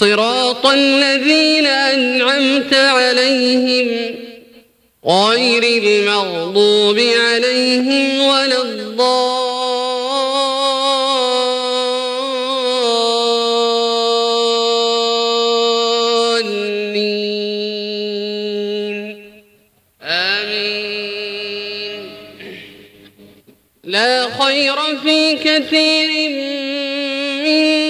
صراط الذين أنعمت عليهم غير المغضوب عليهم ولا الضالين. آمين. لا خير في كثير من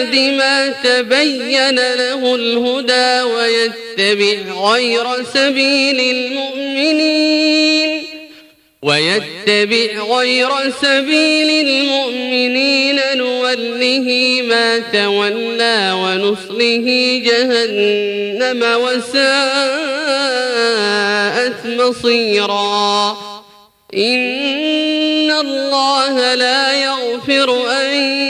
بعد ما تبين له الهدى ويتبع غير سبيل المؤمنين ويتبع غير سبيل المؤمنين نوله ما تولى ونصله جهنم وساءت مصيرا. إن الله لا يغفر أن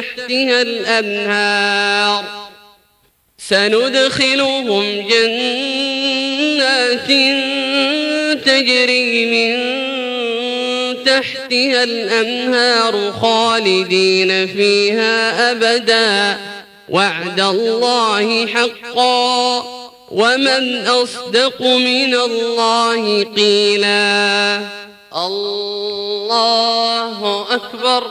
تحتها الأنهار. سندخلهم جنات تجري من تحتها الأنهار خالدين فيها أبدا. وعد الله حقا. ومن أصدق من الله قيلا. الله أكبر.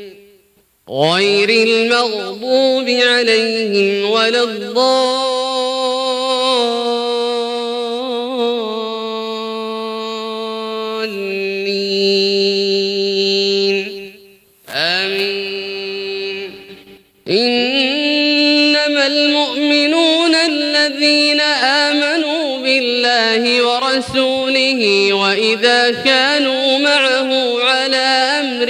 غير المغضوب عليهم ولا الضالين. آمين. إنما المؤمنون الذين آمنوا بالله ورسوله وإذا كانوا معه على أمر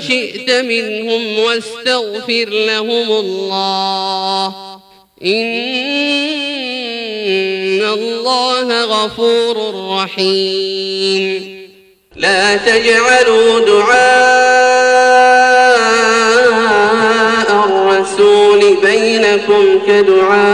شئت منهم واستغفر لهم الله. إن الله غفور رحيم. لا تجعلوا دعاء الرسول بينكم كدعاء